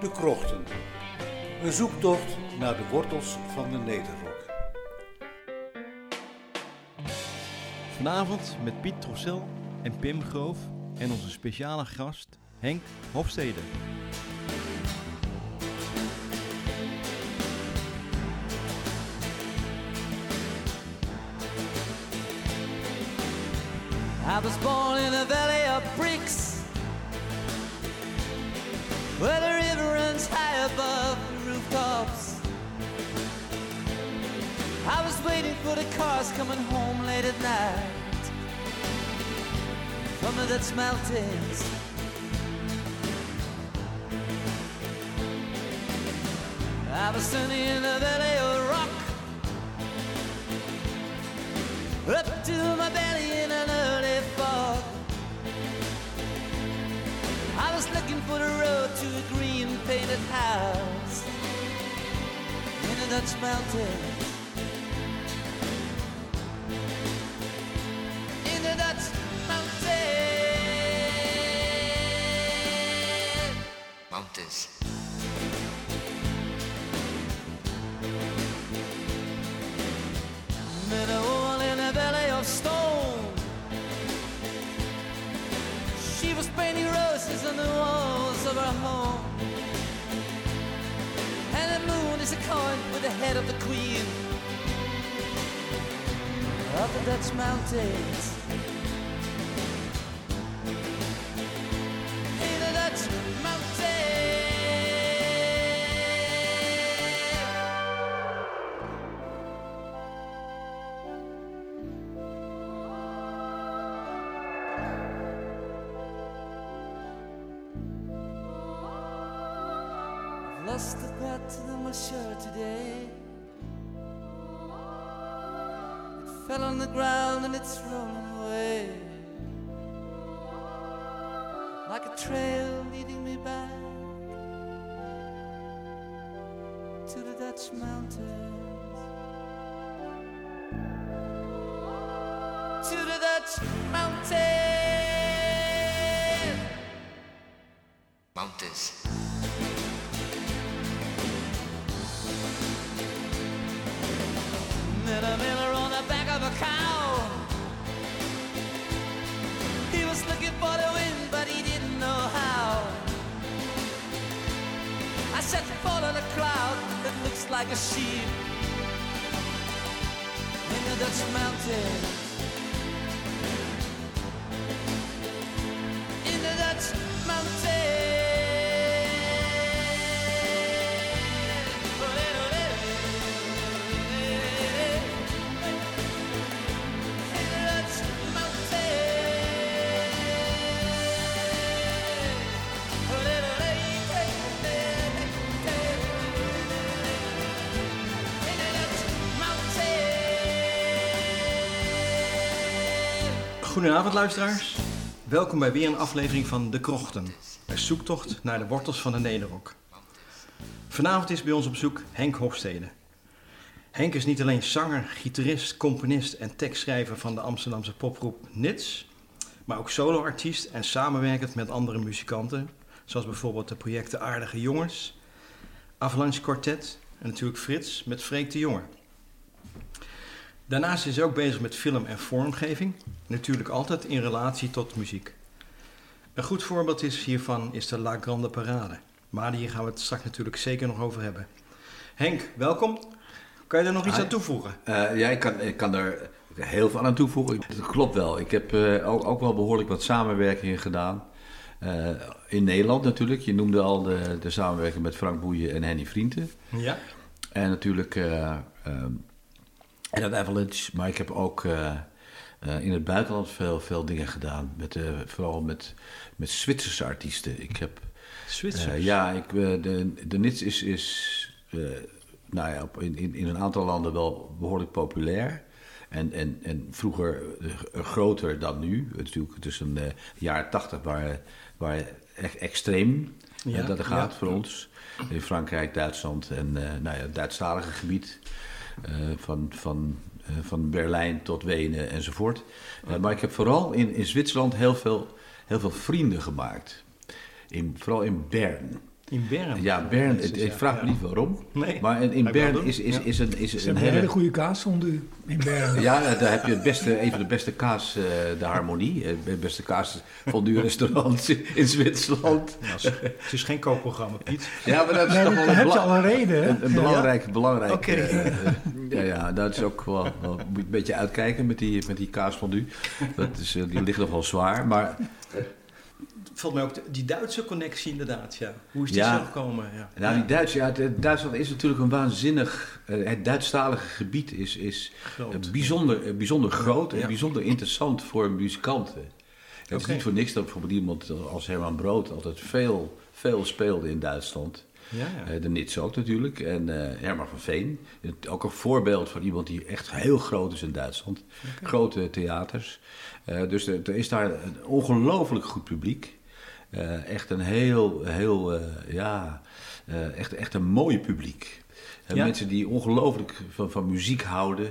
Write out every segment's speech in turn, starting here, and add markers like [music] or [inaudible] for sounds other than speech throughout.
De Krochten. Een zoektocht naar de wortels van de Nederrok. Vanavond met Piet Trossel en Pim Groof en onze speciale gast Henk Hofstede. I was born in a valley of bricks Where for the cars coming home late at night. The Dutch mountains I was standing in a valley of rock. Up to my belly in an early fog. I was looking for the road to a green painted house. In the Dutch mountains Dutch mountains. In the Dutch mountains. I've lost the button on my shirt today. Fell on the ground and it's rolling away. Like a trail leading me back to the Dutch mountains. To the Dutch mountains. Mountains. A sheep in the Dutch mountains. Goedenavond luisteraars. Welkom bij weer een aflevering van De Krochten. Een zoektocht naar de wortels van de Nederrok. Vanavond is bij ons op zoek Henk Hofstede. Henk is niet alleen zanger, gitarist, componist en tekstschrijver van de Amsterdamse popgroep Nits, maar ook soloartiest en samenwerkend met andere muzikanten, zoals bijvoorbeeld de projecten Aardige Jongens, Avalanche Quartet en natuurlijk Frits met Freek de Jonge. Daarnaast is hij ook bezig met film en vormgeving, natuurlijk altijd in relatie tot muziek. Een goed voorbeeld is hiervan is de La Grande Parade, maar hier gaan we het straks natuurlijk zeker nog over hebben. Henk, welkom. Kan je er nog iets Hi. aan toevoegen? Eh, ja, ik kan, ik kan er heel veel aan toevoegen. Dat klopt wel. Ik heb eh, ook, ook wel behoorlijk wat samenwerkingen gedaan. Eh, in Nederland natuurlijk. Je noemde al de, de samenwerking met Frank Boeien en Henny Vrienden. Ja. En natuurlijk eh ehm, en dat Avalanche. Maar ik heb ook eh, eh, in het buitenland veel, veel dingen gedaan. Met, eh, vooral met, met Zwitserse artiesten. Ik heb Zwitsers. ja, ik, de, de Nits is, is nou ja, op- in, in, in een aantal landen wel behoorlijk populair. En, en, en vroeger groter dan nu. Natuurlijk tussen de jaren tachtig waren, waren echt extreem Ja, dat er gaat ja. voor ons. In Frankrijk, Duitsland en nou ja, het Duitsstalige gebied. Eh, van, van, eh, van Berlijn tot Wenen enzovoort. Eh, maar ik heb vooral in, in Zwitserland heel veel, heel veel vrienden gemaakt. In, vooral in Bern. In Bern. Ja, Bern, het, ik ja, vraag ja. me niet waarom. Nee. Maar in, wel Bern is, is, Ja. is een, is een hele hele... goede kaasfondue in Bern. [laughs] Ja, daar heb je het beste, een van de beste kaas, eh, de Harmonie. eh, Het beste kaas van duur restaurants in Zwitserland. Nou, het is- geen kookprogramma, Piet. Ja, maar dat is Nee, toch wel een, heb je al een reden. een, Ja. belangrijk, belangrijk Oké. eh, eh, ja, ja, dat is ook wel, wel moet je een beetje uitkijken met die, met die kaas van du. Dat is, eh, die ligt nog wel zwaar, maar Volgens mij ook de- die Duitse connectie inderdaad, ja. Hoe is die Ja. zo gekomen? Ja. Nou, die Duits, ja, Duitsland is natuurlijk een waanzinnig. eh, het Duitsstalige gebied is, is Groot. eh, bijzonder, eh, bijzonder groot en bijzonder interessant voor muzikanten. Het is niet voor niks dat bijvoorbeeld iemand als Herman Brood altijd veel, veel speelde in Duitsland. Ja, ja. De Nits ook natuurlijk. En Herman van Veen. Het- Ook een voorbeeld van iemand die echt heel groot is in Duitsland. Grote theaters. Dus er, er is daar een ongelooflijk goed publiek. Eh, echt een heel, heel eh, ja, eh, echt, echt een mooi publiek. Ja. Mensen die ongelooflijk van, van muziek houden.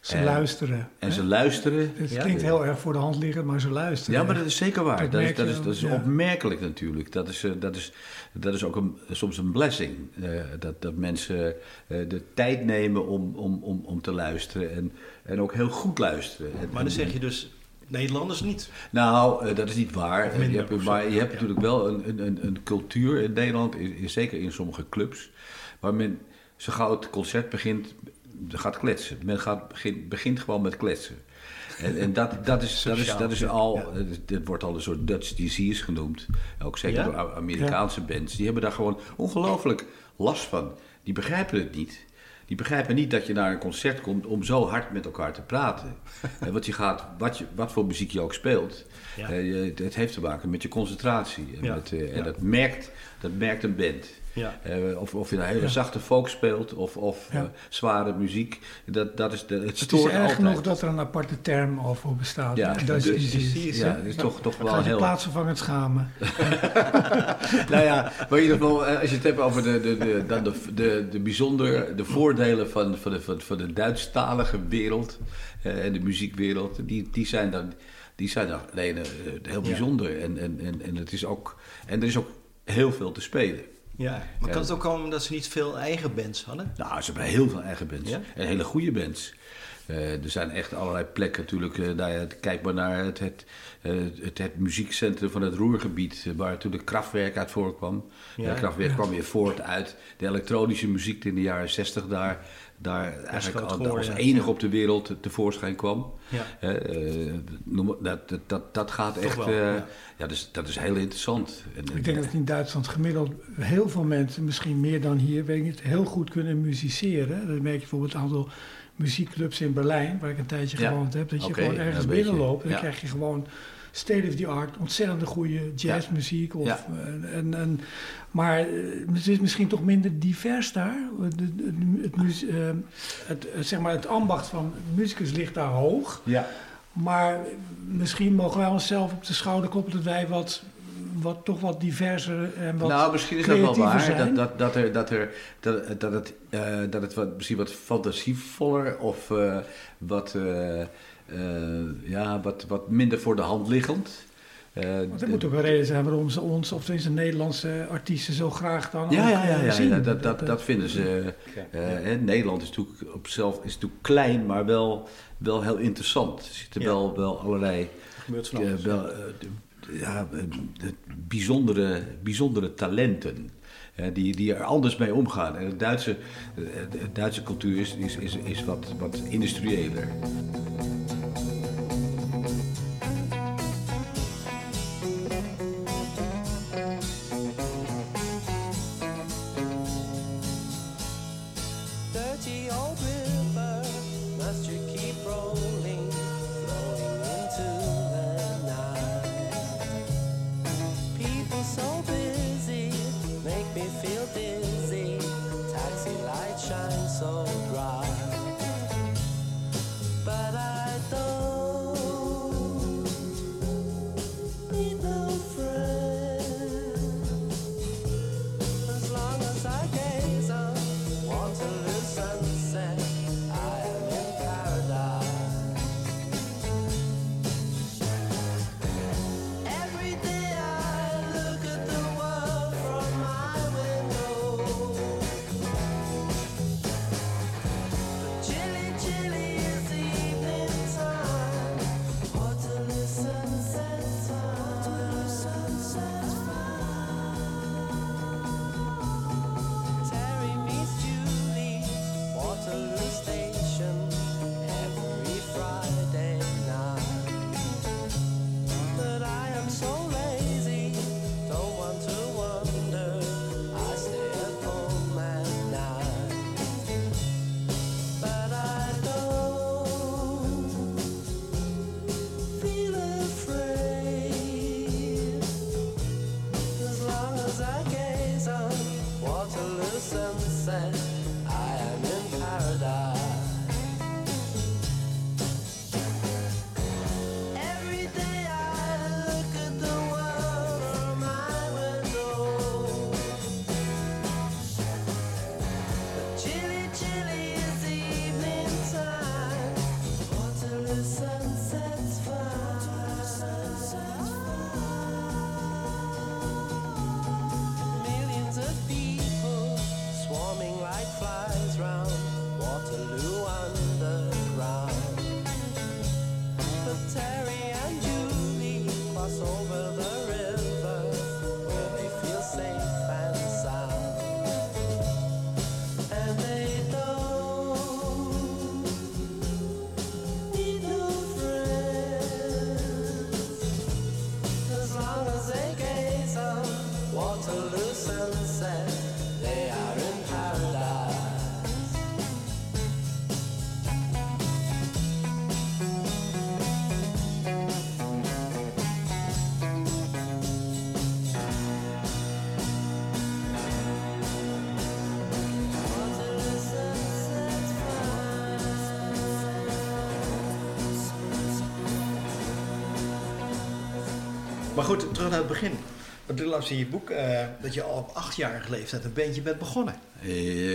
Ze En- luisteren. En hè? ze luisteren. Het Ja. klinkt heel erg voor de hand liggend, maar ze luisteren. Ja, maar dat is zeker waar. Dat Dat, is, dat, is, dat is wel, ja. opmerkelijk natuurlijk. Dat is, eh, dat is, dat is ook een, soms een blessing. eh, dat, dat mensen eh, de tijd nemen om, om, om, om te luisteren. En, en ook heel goed luisteren. En- Maar dan zeg je dus Nederlanders niet. Nou, eh, dat is niet waar. Eh, minder, je hebt, zo. maar je hebt Ja. natuurlijk wel een, een, een, een cultuur in Nederland, in- in- zeker in sommige clubs, waar men zo gauw het concert begint, gaat kletsen. Men gaat, begint, begint gewoon met kletsen. En, en dat, [laughs] dat, is, dat, is, dat is al, Ja. eh, dit wordt al een soort Dutch disease genoemd. Ook zeker door Amerikaanse bands. Die hebben daar gewoon ongelooflijk last van. Die begrijpen het niet. Die begrijpen niet dat je naar een concert komt om zo hard met elkaar te praten. [laughs] Eh, Want je gaat, wat, je, wat voor muziek je ook speelt, Ja. eh, je- het heeft te maken met je concentratie. En, Ja. met, eh, en dat, merkt, dat merkt een band. Ja. Eh, of, of je een hele Ja. zachte folk speelt of, of Ja. eh, zware muziek. Dat, dat is de, het Het is erg altijd. genoeg dat er een aparte term al voor bestaat. Ja, dat is dus- ja, het is toch, toch wel gaat je heel... plaatsvervangend schamen. [laughs] nou ja, maar in ieder geval, eh, als je het hebt over de, de, de, dan de, de, de bijzonder, de voordelen van, van, de, van, van de Duitsstalige wereld eh, en de muziekwereld, die, die zijn dan, die zijn dan alleen heel Ja. bijzonder. En, en, en, en, het is ook, en er is ook heel veel te spelen. Ja. Maar kan het ook komen dat ze niet veel eigen bands hadden? Nou, ze hebben heel veel eigen bands. En hele goede bands. Eh, er zijn echt allerlei plekken natuurlijk. eh, nou ja, kijk maar naar het, het, eh, het, het muziekcentrum van het Roergebied, eh, waar natuurlijk Kraftwerk uit voorkwam. Ja. Kraftwerk kwam weer voort uit de elektronische muziek in de jaren 60 daar, daar eigenlijk al- als ja. enige op de wereld te- tevoorschijn kwam. Ja. Eh, eh, dat, dat, dat, dat gaat Toch echt. wel, eh, ja. ja. dat, is, dat is heel interessant. En, Ik denk dat in Duitsland gemiddeld heel veel mensen, misschien meer dan hier, weet ik niet, heel goed kunnen musiceren. Dat merk je bijvoorbeeld een aantal muziekclubs in Berlijn, waar ik een tijdje Ja. gewoond heb. Dat je gewoon ergens binnenloopt en dan ja. krijg je gewoon state of the art, ontzettend goede jazzmuziek. Of, Ja. en, en, maar eh, het is misschien toch minder divers daar. Het, het, het, eh, het, zeg maar het ambacht van muzikus ligt daar hoog. ja. Maar misschien mogen wij onszelf op de schouder kloppen dat wij wat, wat, toch wat diverser en wat nou, misschien is dat wel waar. Dat, dat, dat, er, dat, er, dat, dat het, eh, dat het wat, misschien wat fantasievoller of eh, wat, eh, eh, ja, wat, wat minder voor de hand liggend. Eh, Want er moet ook een reden zijn waarom ze ons, of tenminste Nederlandse artiesten, zo graag dan ja, ook, ja, ja, eh, ja, zien. ja, dat, dat, dat vinden ze. eh, hè, Nederland is natuurlijk op zichzelf is natuurlijk klein, maar wel, wel heel interessant. Er zitten Ja. wel, wel allerlei Er gebeurt eh, wel, eh, ja, eh, bijzondere, bijzondere talenten. hè, die, die er anders mee omgaan. En de Duitse, eh, de Duitse cultuur is, is, is, is wat, wat industriëler. Dirty old river, must you keep rolling, Maar goed, terug naar het begin. Want ik las in je boek eh, dat je al op achtjarige leeftijd een bandje bent begonnen.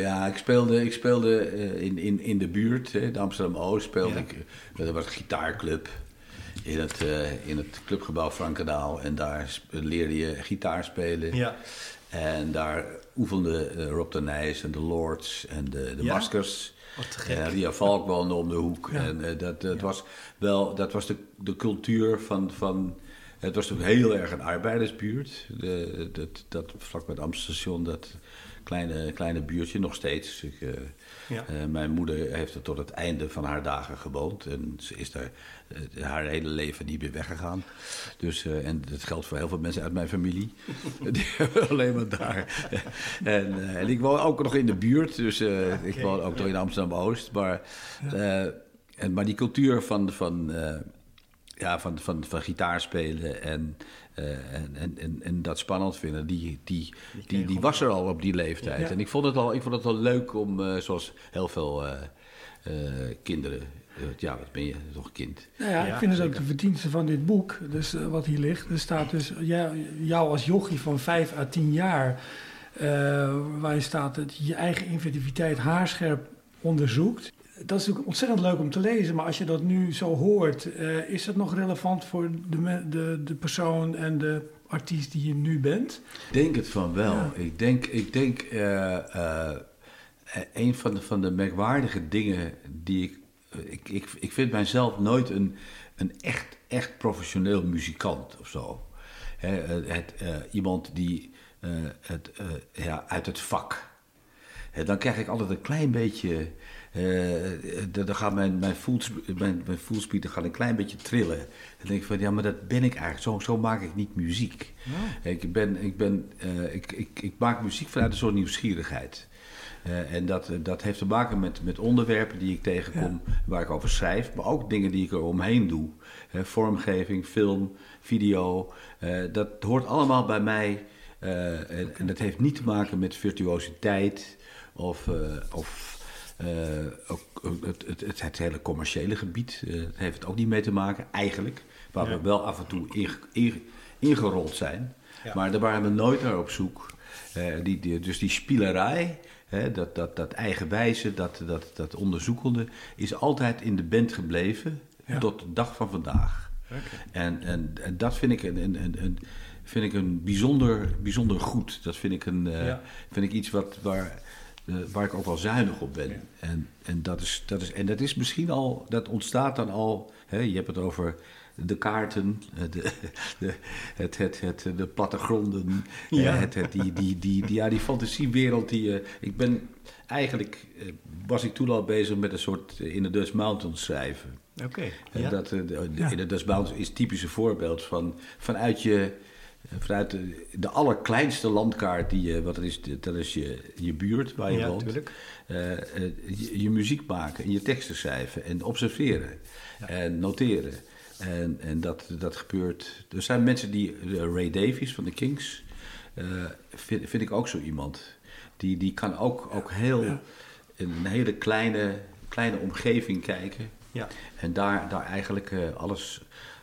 Ja, ik speelde, ik speelde eh, in, in, in de buurt, de Amsterdam-Oost, speelde Ja. ik. eh, Er was een gitaarclub in het, eh, in het clubgebouw Frankendaal. En daar leerde je gitaar spelen. Ja. En daar oefenden Rob de Nijs en de Lords en de, de Ja? Maskers. Wat te gek. En Ria Valk woonde om de hoek. Ja. En dat, dat was wel, dat was de, de cultuur van, van... Het was natuurlijk heel erg een arbeidersbuurt. De, dat, dat vlak bij het Amstelstation, dat kleine, kleine buurtje, nog steeds. Ik, eh, Ja. eh, mijn moeder heeft er tot het einde van haar dagen gewoond. En ze is daar eh, haar hele leven niet meer weggegaan. Dus, en dat geldt voor heel veel mensen uit mijn familie. [laughs] Die hebben alleen maar daar. [laughs] en, en ik woon ook nog in de buurt. Dus ik woon ook nog in Amsterdam-Oost. Maar, en, maar die cultuur van... van ja, van, van, van gitaar spelen en, eh, en, en, en, en dat spannend vinden, die, die, die, die was er al op die leeftijd. Ja. En ik vond het al, ik vond het al leuk om, eh, zoals heel veel eh, eh, kinderen, ja, wat ben je, toch een kind. Nou ja, Ja, ik vind het ook de verdienste van dit boek, dus wat hier ligt. Er staat dus ja, jou als jochie van 5 à 10 jaar, eh waarin staat dat je je eigen inventiviteit haarscherp onderzoekt. Dat is natuurlijk ontzettend leuk om te lezen, maar als je dat nu zo hoort, eh, is dat nog relevant voor de, de, de persoon en de artiest die je nu bent? Ik denk het van wel. Ja. Ik denk, ik denk eh, eh, een van de, van de merkwaardige dingen die ik, ik, ik... Ik vind mijzelf nooit een, een echt, echt professioneel muzikant of zo. Hè, het, iemand die het, ja, uit het vak. Hè, dan krijg ik altijd een klein beetje... eh, dan gaat mijn, mijn, voelsp- mijn, mijn gaat een klein beetje trillen. Dan denk ik van, ja, maar dat ben ik eigenlijk. Zo, zo maak ik niet muziek. Ik, ben, ik, ben, eh, ik, ik, ik maak muziek vanuit een soort nieuwsgierigheid. Eh, en dat, dat heeft te maken met, met onderwerpen die ik tegenkom, waar ik over schrijf, maar ook dingen die ik er omheen doe. Eh, vormgeving, film, video, eh, dat hoort allemaal bij mij. eh, en, en dat heeft niet te maken met virtuositeit of, eh, of eh, ook het, het, het, het hele commerciële gebied. eh, heeft het ook niet mee te maken, eigenlijk. Waar Ja. we wel af en toe inge- inge- ingerold zijn. Ja. Maar daar waren we nooit naar op zoek. Eh, die, die, dus die spielerij, dat, dat, dat eigenwijze, dat, dat, dat onderzoekende, is altijd in de band gebleven Ja. tot de dag van vandaag. En, en, en dat vind ik een, een, een, vind ik een bijzonder, bijzonder goed. Dat vind ik, een, eh, vind ik iets wat, waar, eh, waar ik ook wel zuinig op ben. En, en, dat is, dat is, en dat is misschien al, dat ontstaat dan al, hè, je hebt het over de kaarten, eh, de, [laughs] de, het, het, het, de plattegronden, Ja. ja. het, het, die, die, die, die, ja, die fantasiewereld. Die, eh, ik ben eigenlijk, eh, was ik toen al bezig met een soort eh, in de Dutch Mountains schrijven. Oké. Ja. dat, eh, de, Ja. In de Dutch Mountains is het typische voorbeeld van vanuit je. Vanuit de, de allerkleinste landkaart, die je, wat dat is, dat is je, je buurt waar je Ja, woont. eh, eh, je, je muziek maken en je teksten schrijven en observeren en noteren. En, en dat, dat gebeurt. Er zijn mensen die. eh, Ray Davies van de Kings, vind, vind ik ook zo iemand. Die, die kan ook, ook heel Ja. in een hele kleine, kleine omgeving kijken. Ja. En daar, daar, eigenlijk, alles,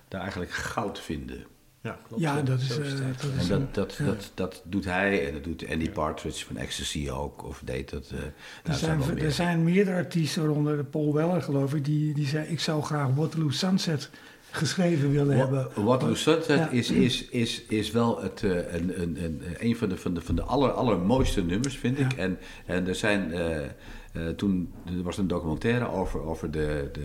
daar eigenlijk goud vinden. Ja, klopt. Ja, dat is, eh, dat En is dat, dat, ja. dat, dat doet hij en dat doet Andy Partridge van Ecstasy ook. Of deed dat. eh, nou, Er zijn, er meer. zijn meerdere artiesten, waaronder Paul Weller geloof ik, die, die zei ik zou graag Waterloo Sunset geschreven willen hebben. Wa- Waterloo Sunset Ja. is, is, is, is wel het, eh, een, een, een, een van de, van de, van de aller, allermooiste nummers, vind ik. En, en er zijn. eh, eh, toen er was een documentaire over, over de, de,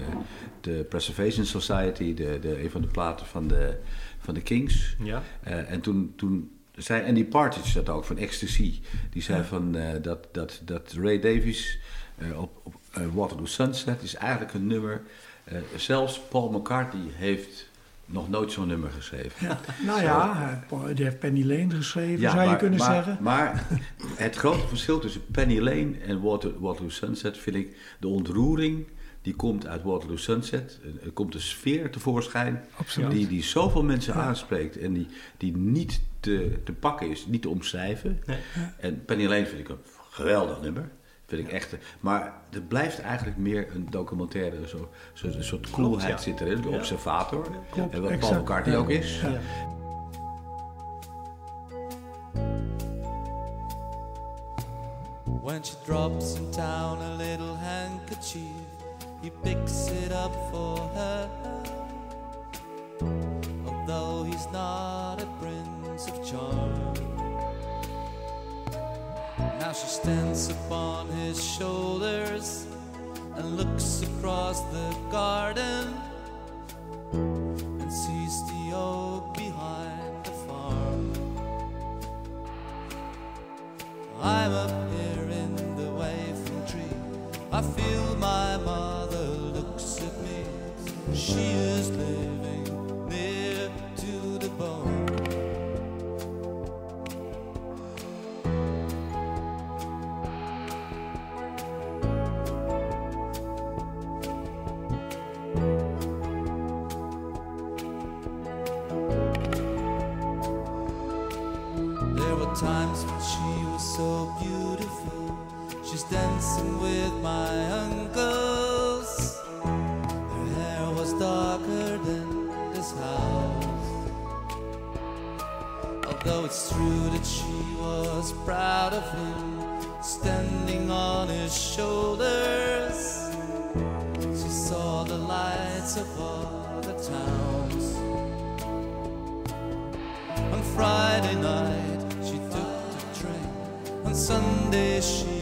de Preservation Society, de, de, een van de platen van de, van de Kings. Ja. Eh, en toen, toen zei Andy Partridge dat ook, van Ecstasy. Die zei van, eh, dat, dat, dat Ray Davies eh, op, op Waterloo Sunset is eigenlijk een nummer... eh, zelfs Paul McCartney heeft nog nooit zo'n nummer geschreven. Nou ja, die heeft Penny Lane geschreven, Ja, zou je kunnen maar- zeggen. Maar het grote verschil tussen Penny Lane en Water, Waterloo Sunset vind ik de ontroering. Die komt uit Waterloo Sunset. Er- komt een sfeer tevoorschijn Absoluut. die, die zoveel mensen aanspreekt en die, die niet te, te pakken is, niet te omschrijven. Nee. En Penny Lane vind ik een geweldig nummer. Vind ik echt. Maar het blijft eigenlijk meer een documentaire. Zo, zo, een soort coolheid ja. zit erin. De Ja. observator. Klopt, en wat Paul. McCartney Ja. ook is. Ja. When she drops in town a little handkerchief, he picks it up for her. Although he's not a prince of charm. Now she stands upon his shoulders and looks across the garden and sees the oak behind the farm. I'm up here in the waving tree. I feel my me. She is living Friday night, she took the train. On Sunday, she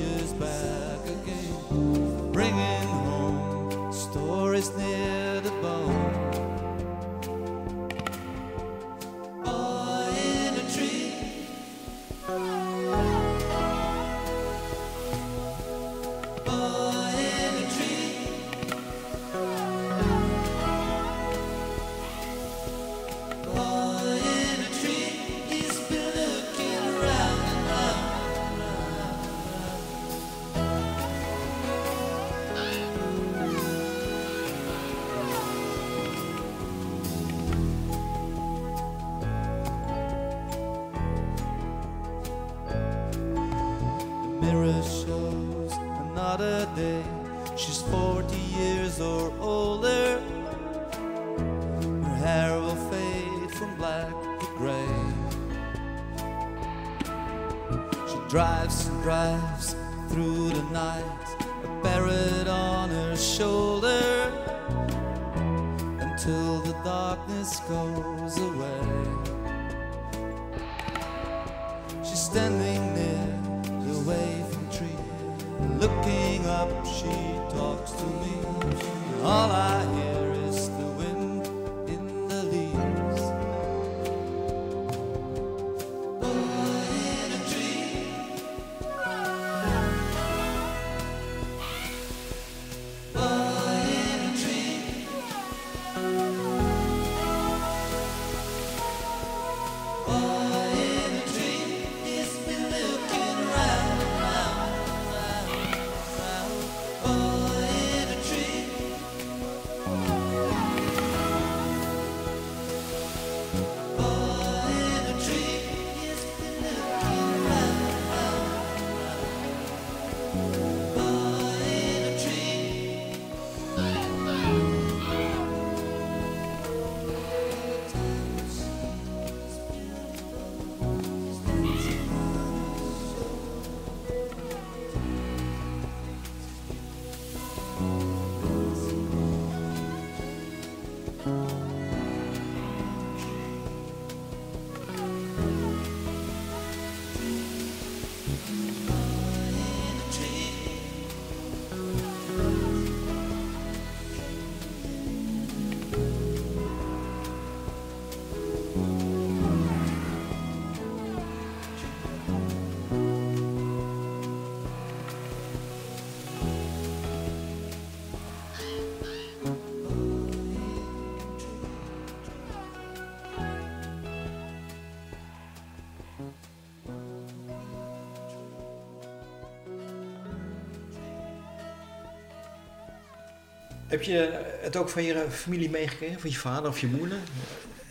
Heb je het ook van je familie meegekregen? Van je vader of je moeder?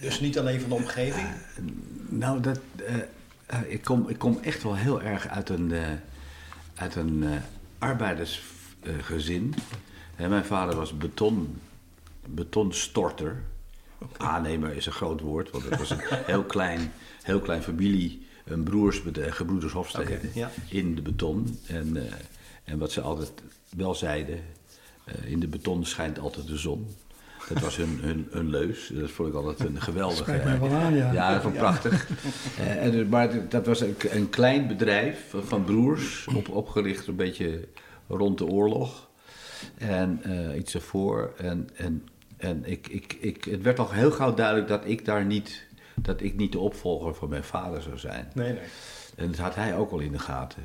Dus niet alleen van de omgeving? Nou, dat, eh, eh, ik, kom, ik kom echt wel heel erg uit een, eh, uit een eh, arbeidersgezin. Mijn vader was beton, betonstorter. Aannemer is een groot woord, want het was een heel klein, heel klein familie, een broersbedrijf, gebroeders Hofstede, ja. in de beton. En, eh, en wat ze altijd wel zeiden, eh, in de beton schijnt altijd de zon. Dat was hun, hun, hun leus. Dat vond ik altijd een geweldige... Spreekt mij wel aan, ja. Ja, dat vond ik prachtig. Eh, en, dus- maar dat was een, een klein bedrijf van, van broers, op, opgericht een beetje rond de oorlog. En eh, iets ervoor. En, en, en ik, ik, ik, het werd al heel gauw duidelijk dat ik daar niet, dat ik niet de opvolger van mijn vader zou zijn. Nee, nee. En dat had hij ook al in de gaten.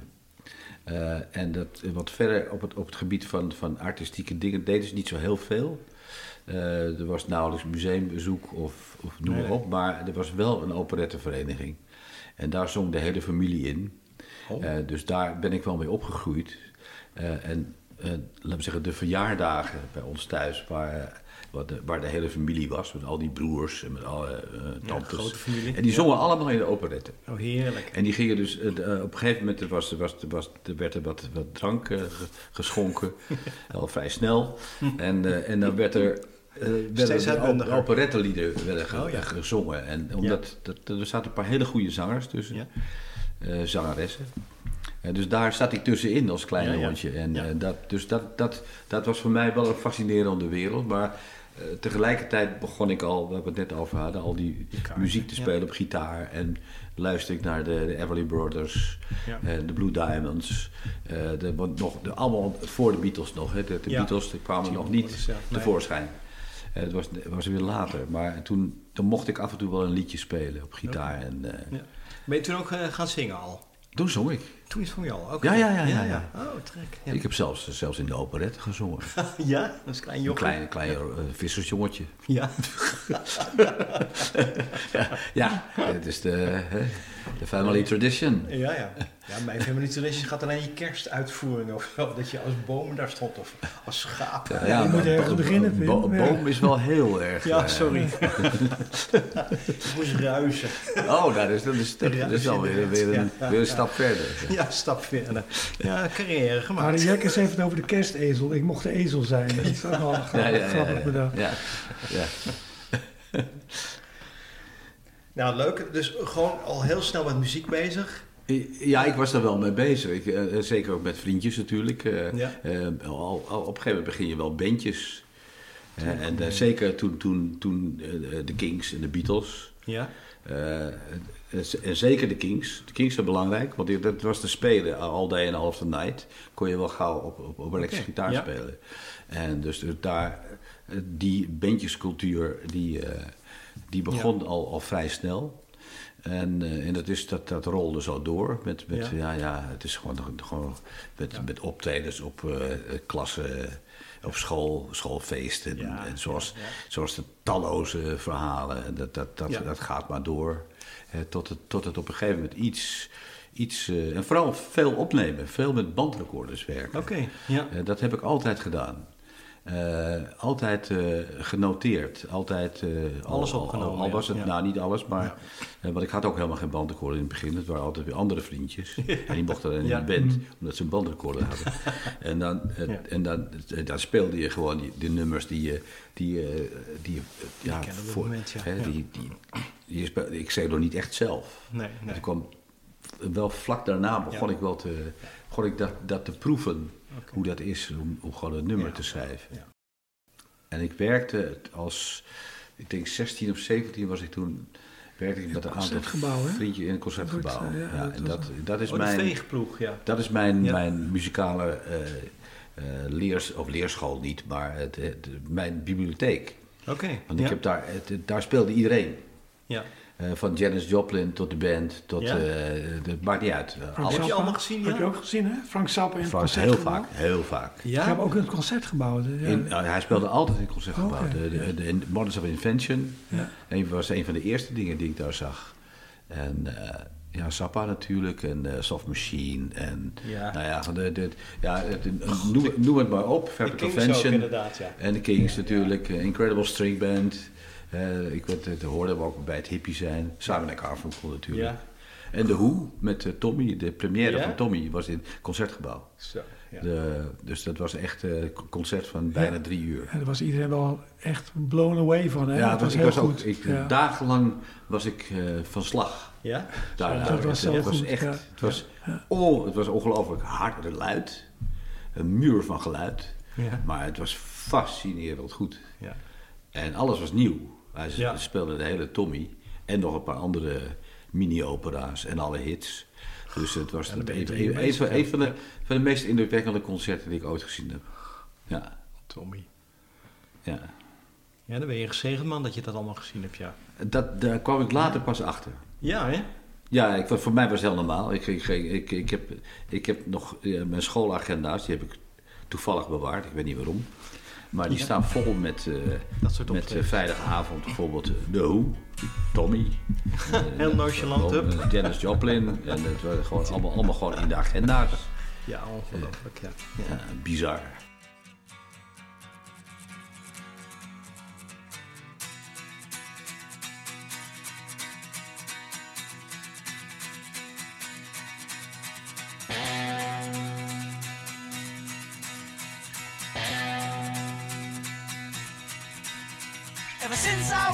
Eh, en dat, wat verder op het, op het gebied van, van artistieke dingen deden ze niet zo heel veel. Eh, er was nauwelijks museumbezoek of, of noem maar Nee, op, maar er was wel een operettevereniging. En daar zong de hele familie in. Oh. Eh, dus daar ben ik wel mee opgegroeid. En laten we zeggen, de verjaardagen bij ons thuis, waar, waar, de, waar de hele familie was, met al die broers en met alle eh, tantes. En die Ja. zongen allemaal in de operette. Oh, heerlijk. En die gingen dus, eh, eh, op een gegeven moment er was, er was, er was, er werd er wat, wat drank ge- geschonken, [laughs] al vrij snel. En, en dan werd er, werden uitbundiger. operettelieden werden ge- Oh, ja. gezongen. En omdat, dat, er zaten een paar hele goede zangers tussen, Ja. zangeressen. En dus daar zat ik tussenin als klein jongetje. En, dat, dus dat, dat, dat was voor mij wel een fascinerende wereld. Maar eh, tegelijkertijd begon ik al, waar we het net over hadden, al die muziek te ja. spelen op gitaar. En luister ik naar de, de Everly Brothers, Ja. eh, de Blue Diamonds. eh, de, nog, de, allemaal voor de Beatles nog. Hè. De, de Ja. Beatles die kwamen nog niet tevoorschijn. Het was, was weer later. Maar toen, toen mocht ik af en toe wel een liedje spelen op gitaar. En, Ja. Ben je toen ook gaan zingen al? Toen zong ik. Toen is het van jou. Ja, ja, ja, ja, ja. Oh, trek. Ja, Ik heb zelfs, zelfs in de operette gezongen. [laughs] ja? dat is een klein Een jochie. klein, klein eh, vissersjongetje. [laughs] Ja. Ja, het is de, de family tradition. Ja, ja. Ja, mijn family tradition gaat alleen je kerstuitvoering of zo. Dat je als boom daar stond of als schaap. Ja, Ja, je moet ergens een- beginnen, een bo- Een Ja. boom is wel heel erg... eh, sorry. [laughs] Ik moest ruisen. Oh, nou, dat is, dat is, dat is, Ja, wel weer, een, Ja, weer een ja. stap verder. Ja, stap verder. Ja, carrière Maar gemaakt. Jack is even over de kerstezel. Ik mocht de ezel zijn. Dat is ook wel Ja, grappig, ja, ja, grappig ja, bedacht. ja, ja. Nou, leuk. Dus gewoon al heel snel met muziek bezig. Ja, ik was daar wel mee bezig. Ik, eh, zeker ook met vriendjes natuurlijk. Eh, Ja. eh, al, al op een gegeven moment begin je wel bandjes. Eh, en eh, zeker toen, toen, toen eh, de Kings en de Beatles. Ja. Eh, en zeker de Kings. De Kings zijn belangrijk, want die- dat was te spelen. All day and all of the night. Kon je wel gauw op, op, op elektrische gitaar ja. spelen. En dus dus daar, eh, die bandjescultuur, die, eh, die begon al, al vrij snel. En, eh, en dat, is, dat, dat rolde zo door. Met, met, Ja. ja. Ja, het is gewoon, gewoon met, met optredens op eh, klassen, op school, schoolfeesten. Ja, en zoals, ja, ja. zoals de talloze verhalen. En dat, dat, dat, dat gaat maar door. Hè, tot, het, tot het op een gegeven moment iets... iets eh, en vooral veel opnemen. Veel met bandrecorders werken. Oké. Ja. Eh, dat heb ik altijd gedaan. Eh, altijd eh, genoteerd. Altijd, eh, al- Alles al- opgenomen, Al, was het, Ja. nou niet alles, maar... want ik had ook helemaal geen bandrecorder in het begin. Het waren altijd weer andere vriendjes. [laughs] En die mochten dan in de band, omdat ze een bandrecorder hadden. [laughs] en dan, en dan, dan speelde je gewoon die, die nummers die je... Die, die, eh, ja, voor, moment, ja. hè. Die, die, die ik zei nog niet echt zelf. Nee, nee. Ik kwam wel vlak daarna begon Ja. ik wel te, begon ik dat, dat te proeven. Oké. Hoe dat is om, om gewoon een nummer Ja. te schrijven. Ja. En ik werkte als, ik denk 16 of 17 was ik toen, werkte ik met een aantal vriendjes in een concertgebouw. Dat wordt, eh, ja, dat en dat, dat is Oh, mijn, veegploeg, ja. dat is mijn, Ja. mijn muzikale eh, eh, leers, of leerschool niet, maar het, het- mijn bibliotheek. Oké. Want ja. ik heb daar, het, daar speelde iedereen. Ja. Eh, van Janis Joplin tot de band, tot, Ja. eh, de, maakt niet uit. Frank Alles. je Zappa. allemaal gezien, Heb ja? je ook gezien, hè? Frank Zappa in het Frans, heel vaak, heel vaak. Ja? Ik heb ook in het concertgebouw. Ja. In, nou, hij speelde altijd in het concertgebouw. Oké, de, de, ja. de, de Models of Invention Ja. een, was een van de eerste dingen die ik daar zag. En eh, ja, Zappa natuurlijk. En eh, Soft Machine. En Ja. nou ja, de, de, ja het, noem, noem het maar op. Fabric Kings Convention. ook inderdaad, ja. En de Kings natuurlijk, eh, Incredible String Band. Eh, ik werd, dat hoorde we ook bij het hippie zijn. Simon en Garfunkel natuurlijk. Ja. En de Who met eh, Tommy, de première Ja? van Tommy was in het concertgebouw. Zo, ja. De, dus dat was echt een concert van bijna Ja. drie uur. En daar was iedereen wel echt blown away van. Hè? Ja, dat was ik heel was ook, goed. ik, ja. dagenlang was ik eh, van slag. Ja? Dat was zo het was goed, echt, ja. het was, oh, het was ongelooflijk hard en luid. Een muur van geluid. Ja. Maar het was fascinerend goed. Ja. En alles was nieuw. Hij Ja. speelde de hele Tommy. En nog een paar andere mini-opera's en alle hits. Dus het was een, van- een van, de, van de meest indrukwekkende concerten die ik ooit gezien heb. Ja, Tommy. ja. Ja, dan ben je een gezegend man dat je dat allemaal gezien hebt, ja. Dat, daar kwam ik later pas achter. Ja, hè? Ja, ik, voor mij was het heel normaal. Ik, ik, ik, ik, heb, ik heb nog mijn schoolagenda's, die heb ik toevallig bewaard. Ik weet niet waarom. Maar die staan vol met, eh, Dat soort met eh, Veilige Avond. Bijvoorbeeld eh, The Who, Tommy. [laughs] Heel nonchalant, eh, Janis Joplin. En het waren gewoon allemaal, allemaal gewoon in de agenda's. Ja, ongelooflijk, ja. Ja, bizar.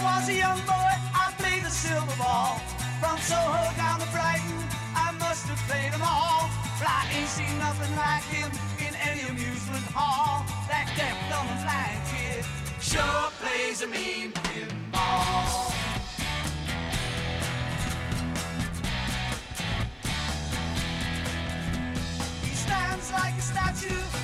Was a young boy, I played the silver ball. From Soho down to Brighton, I must have played them all. But I ain't seen nothing like him in any amusement hall. That deaf, dumb, and blind kid sure plays a mean pinball. He stands like a statue,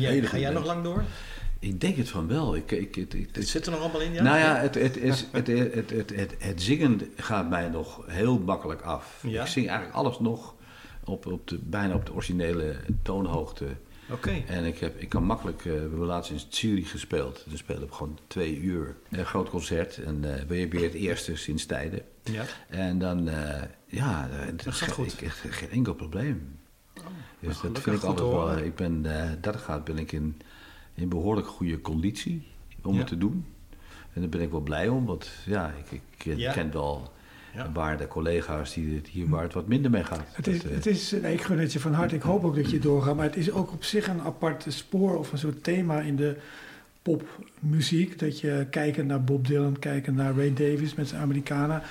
jij, ga jij nog lang door? Ik denk het van wel. Ik, ik, ik, ik- Het zit er nog allemaal in, ja? Nou ja, het, het, [laughs] is, het, het, het, het, zingen gaat mij nog heel makkelijk af. Ja? Ik zing eigenlijk alles nog op, op de, bijna op de originele toonhoogte. Oké. En ik, heb, ik kan makkelijk, eh, we hebben laatst in Zurich gespeeld. Dan spelen we gewoon twee uur. Een groot concert. En eh weer, weer het eerste sinds tijden. Ja. En dan, eh, ja, Dat gaat goed. Ik, echt geen enkel probleem. Dus dat vind ik altijd wel. horen. Ik ben, eh, dat gaat, ben ik in, in behoorlijk goede conditie om Ja. het te doen. En daar ben ik wel blij om, want ja, ik, ik Ja. ken wel Ja. een paar de collega's die het hier waar het wat minder mee gaat. Het is, Dat, eh, het is, nee, ik gun het je van harte. Ik hoop ook dat je [clears throat] doorgaat. Maar het is ook op zich een apart spoor of een soort thema in de popmuziek. Dat je kijken naar Bob Dylan, kijken naar Ray Davis met zijn Americana.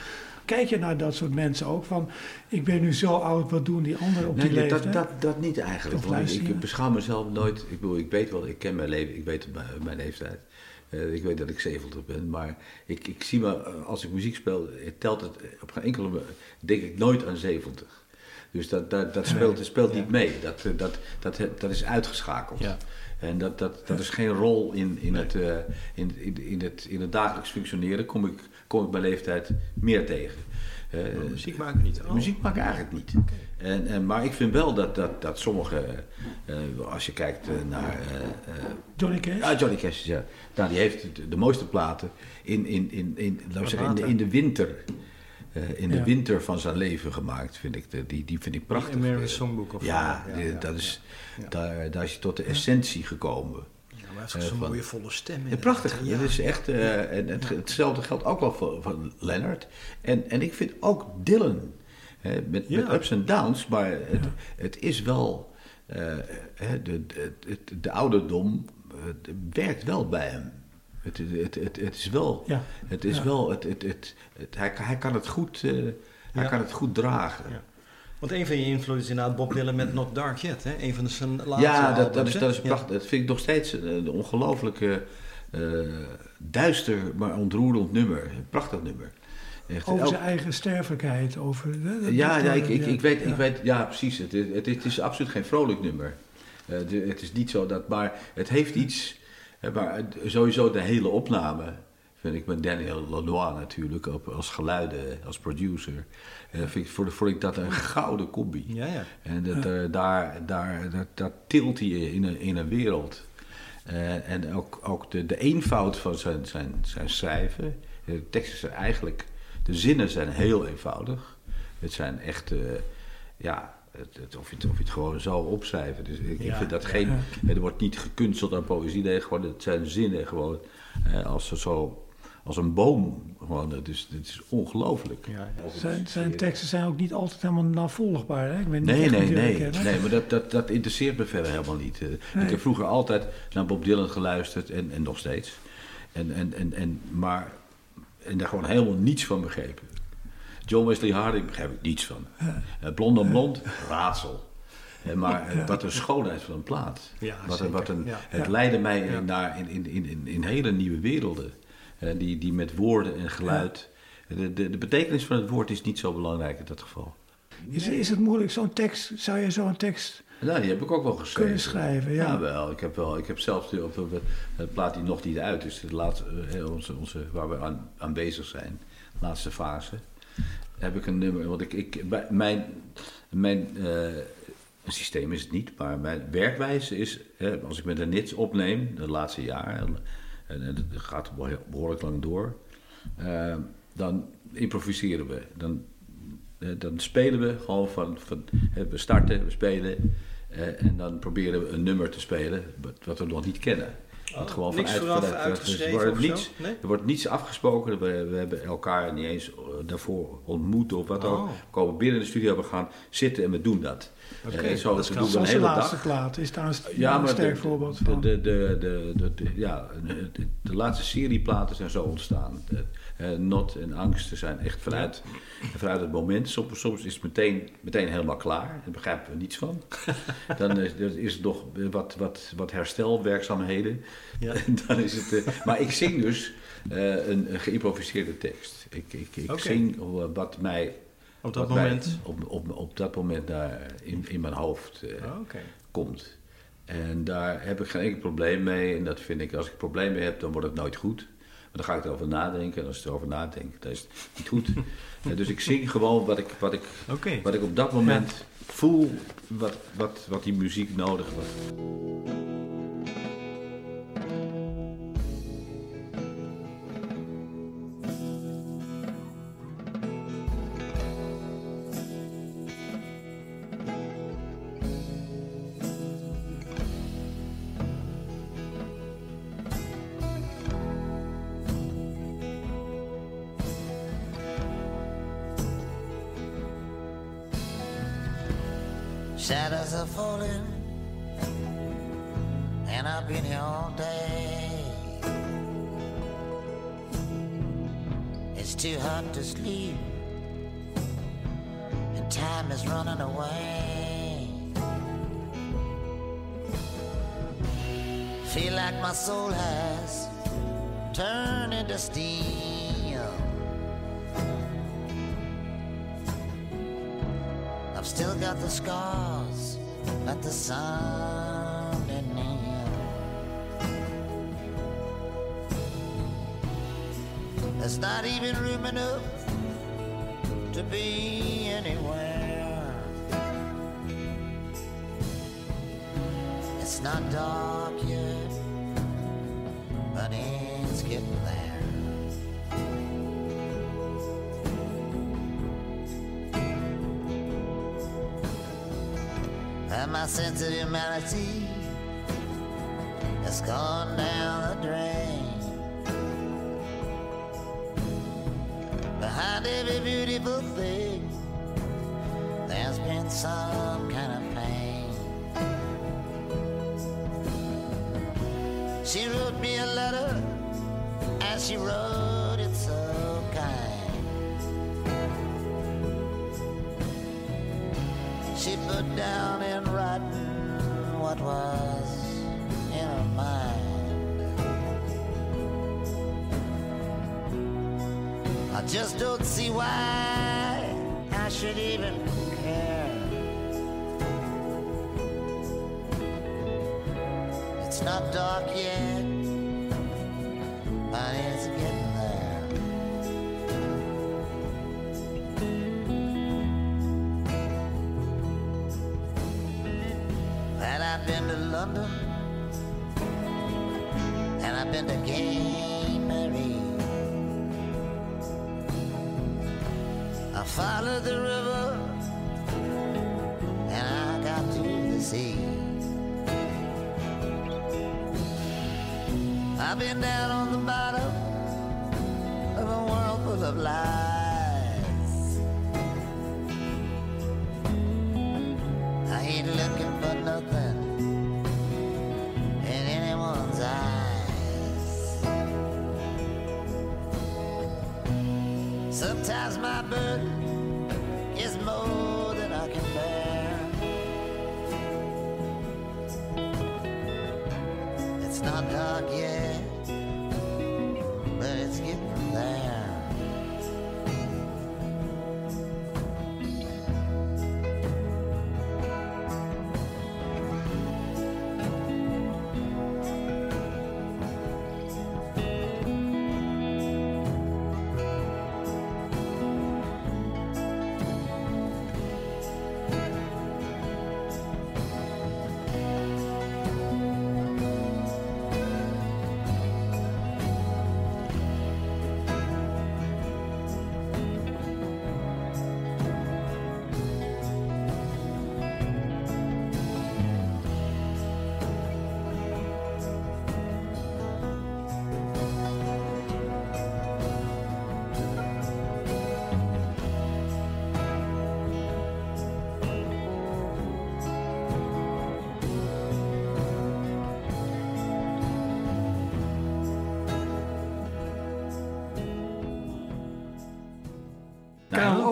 Kijk je naar dat soort mensen ook? Van, ik ben nu zo oud, wat doen die anderen op die Nee, leeftijd? dat, dat, dat niet eigenlijk. Want ik, beschouw mezelf nooit. Ik bedoel, ik weet wel, ik ken mijn leven, ik weet mijn, mijn leeftijd. Eh, ik weet dat ik 70 ben, maar ik, ik zie me, eh, als ik muziek speel, eh, telt het op geen enkele denk ik nooit aan 70. Dus dat, dat, dat speelt, dat speelt niet mee. Dat, eh, dat, dat, dat is uitgeschakeld. Ja. En dat, dat, dat is geen rol in, in, het, eh, in, in, in, het, in het dagelijks functioneren. Kom ik, kom ik bij leeftijd meer tegen. Eh, muziek maken niet. Oh. Muziek maak ik eigenlijk niet. En, en, maar ik vind wel dat, dat, dat sommige, eh, als je kijkt naar Johnny Cash? ja, Johnny Cash, ja. Nou, die heeft de, de mooiste platen in, in, in, in, laten zeggen, in, de, in de winter. Eh, in de Ja. winter van zijn leven gemaakt, vind ik. De, die, die vind ik prachtig. American Eh, Songbook of ja, ja, dat is, ja. Daar, daar is je tot de essentie gekomen. Ja, maar hij heeft Eh, zo'n mooie volle stem. Ja, prachtig. Ja. Dat is echt, eh, en het, hetzelfde geldt ook wel voor, voor Leonard. En, en ik vind ook Dylan, hè, met, Ja. met ups en downs, maar het, het is wel, eh, hè, de, de, het- de ouderdom het werkt wel bij hem. Het, het, het, het is wel, Ja. het is Ja. wel, het, het, het, het- hij, hij kan het goed, eh, hij kan het goed dragen. Want een van je invloeden is inderdaad Bob Dylan met Not Dark Yet. Hè? Een van de zijn laatste Ja, dat, is, dat is Ja. prachtig. Dat vind ik nog steeds eh, een ongelooflijke, eh, duister, maar ontroerend nummer. Een prachtig nummer. Echt, Over zijn eigen sterfelijkheid. Over, hè, ja, ja, ik, ik, ik, weet, ja. ik weet, ja, precies. Het, is- het, is- het is absoluut geen vrolijk nummer. Eh, de- het is niet zo dat, maar het heeft iets. Eh, maar sowieso de hele opname vind ik met Daniel Lanois natuurlijk op, als geluiden, als producer. eh, vind ik, vond, vond ik dat een gouden combi. Ja, ja. En dat, eh, daar, daar, dat, dat tilt hij in een, in een wereld. En ook, ook de, de eenvoud van zijn, zijn, zijn schrijven. De teksten zijn eigenlijk, de zinnen zijn heel eenvoudig. Het zijn echt, ja, het, het- of, je het, of je het gewoon zo opschrijven. Dus ik, Ja, vind dat ja. geen, er wordt niet gekunsteld aan poëzie. Nee, gewoon, het zijn zinnen gewoon, eh, als, ze zo, als een boom. Gewoon, het is, het is ongelooflijk. Ja, Zijn, zijn teksten zijn ook niet altijd helemaal navolgbaar. Hè? Ik niet Nee, nee, nee. Nee, maar dat, dat, dat interesseert me verder helemaal niet. Eh, Ik heb vroeger altijd naar Bob Dylan geluisterd en, en nog steeds. En, en, en, en, maar, en daar gewoon helemaal niets van begrepen. John Wesley Harding begrijp ik niets van. Eh, Blond on Blond, raadsel. Eh, maar eh, wat een schoonheid van een plaat. Ja, wat, een, wat een. Het leidde mij naar, in, in, in, in, in hele nieuwe werelden. Die, die met woorden en geluid. De, de, de betekenis van het woord is niet zo belangrijk in dat geval. Is, is het moeilijk, zo'n tekst, zou je zo'n tekst... Nou, die heb ik ook wel geschreven. Kunnen schrijven, ja. wel. Ik heb, wel, ik heb zelfs de, het plaat die nog niet uit is, de laatste, onze, onze, waar we aan, aan bezig zijn, laatste fase, heb ik een nummer. Want ik, ik, mijn, mijn eh, systeem is het niet, maar mijn werkwijze is, hè, als ik met een nits opneem, de laatste jaar, en, en, dat gaat beho- behoorlijk lang door, eh, dan improviseren we. Dan eh, dan spelen we gewoon van, van we starten, we spelen en dan proberen we een nummer te spelen wat we nog niet kennen. Wat Oh, niks vooraf vanuit- uitgeschreven er wordt niets, Nee? Er wordt niets afgesproken, we, we hebben elkaar niet eens eh, daarvoor ontmoet of wat ook. Oh. We komen binnen de studio, we gaan zitten en we doen dat. Oké, Eh, zo dat is doen we een Zoals de hele laatste dag. plaat is daar een, Ja, sterk de, voorbeeld van. De, de, de, de, de- ja, de, de- de laatste serieplaten zijn zo ontstaan. Eh, Not en Angsten zijn echt vanuit, vanuit het moment. Soms, soms is het meteen, meteen helemaal klaar. Daar begrijpen we niets van. [laughs] Dan is, is er nog wat, wat, wat herstelwerkzaamheden. Ja. [laughs] Dan is het, eh, maar ik zing dus eh, een, een geïmproviseerde tekst. Ik, ik, ik zing wat mij Op dat mij moment. op, op, op dat moment daar in, in mijn hoofd Oh, komt. En daar heb ik geen enkel probleem mee. En dat vind ik, als ik problemen heb, dan wordt het nooit goed. Maar dan ga ik erover nadenken. En als ik erover nadenk, dan is het niet goed. [laughs] Eh, dus ik zing gewoon wat ik, wat ik, wat ik op dat moment voel, wat, wat, wat die muziek nodig was. And my sense of humanity has gone down the drain. Behind every beautiful thing, there's been some kind of pain. She wrote me a letter, and she wrote it so kind. She put down don't see why I should even care. It's not dark yet, but it's getting there. And I've been to London, and I've been to Gay followed the river, and I got to the sea. I've been down on the bottom not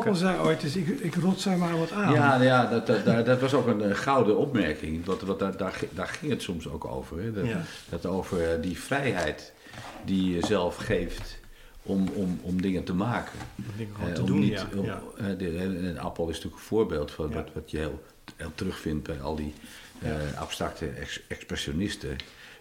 Nou, zei ooit, dus ik, ik rot zij maar wat aan. Ja, ja dat, dat, dat was ook een eh, gouden opmerking. Want, want daar, daar, daar ging het soms ook over. Hè? Dat, Ja. dat over eh, die vrijheid die je zelf geeft om, om, om dingen te maken. Dingen gewoon Eh, te om doen, niet, ja. om- ja. eh, de- Appel is natuurlijk een voorbeeld van Ja. wat, wat je heel, heel terugvindt bij al die eh, abstracte ex- expressionisten.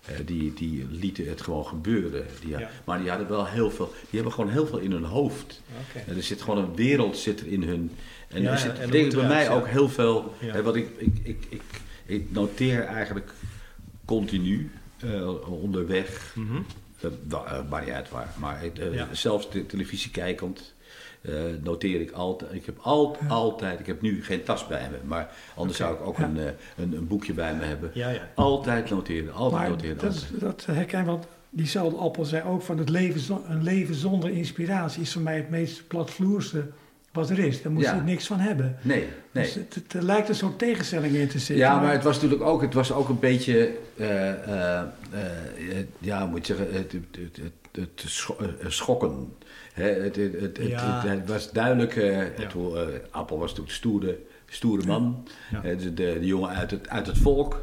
Eh, die, die lieten het gewoon gebeuren. Die, Ja. Maar die hadden wel heel veel, die hebben gewoon heel veel in hun hoofd. En er zit gewoon een wereld zit er in hun. En Ja, er zit en denk ik bij mij ook heel veel. Hè, wat ik, ik, ik, ik, ik noteer eigenlijk continu eh, onderweg. Mhm. Uh, maar niet uit waar. Maar eh, Ja. zelfs de televisie kijkend. Eh, noteer ik altijd. Ik heb al, altijd. Ik heb nu geen tas bij me, maar anders zou ik ook Ja. een, eh, een, een boekje bij me hebben. Altijd noteren, altijd maar noteren. dat, altijd. dat herken ik, want diezelfde Appel zei ook van het leven, een leven zonder inspiratie is voor mij het meest platvloerste wat er is. Daar moet Ja. je niks van hebben. Nee, nee. Dus het, het- lijkt een soort tegenstelling in te zitten. Ja, maar het was natuurlijk ook, het was ook een beetje, eh, eh, eh, ja, moet je zeggen, het, het, het, het- het scho- eh, schokken. Hè, het, het, Ja. was duidelijk. eh, het, eh, Appel was natuurlijk stoere, stoere man. Ja. Eh, de, de, de jongen uit het, uit het volk.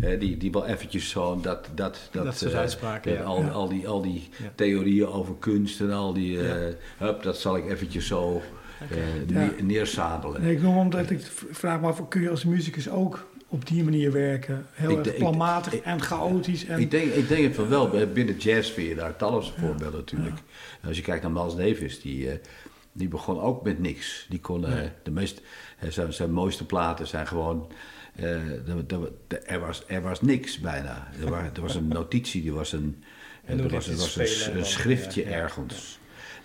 eh, die, die wel eventjes zo dat... Dat, dat, Dat eh, uitspraken, ja. Al, Ja. al die, al die Ja. theorieën over kunst en al die... eh, hup, dat zal ik eventjes zo eh, Ja. neer- neerzadelen. Nee, ik noem omdat ik vraag me af, kun je als muzikus ook op die manier werken? Heel Ik erg planmatig ik- en chaotisch. En, Ik denk, ik denk het van wel. Binnen jazz vind je daar talloze voorbeelden natuurlijk. Als je kijkt naar Miles Davis, die, eh, die begon ook met niks. Die kon, eh, de meest, eh, zijn, zijn mooiste platen zijn gewoon... eh, er, was, er was niks bijna. Er, wa- er was een notitie, er was een, En er was, er was een, schriftje ja, ja. ergens.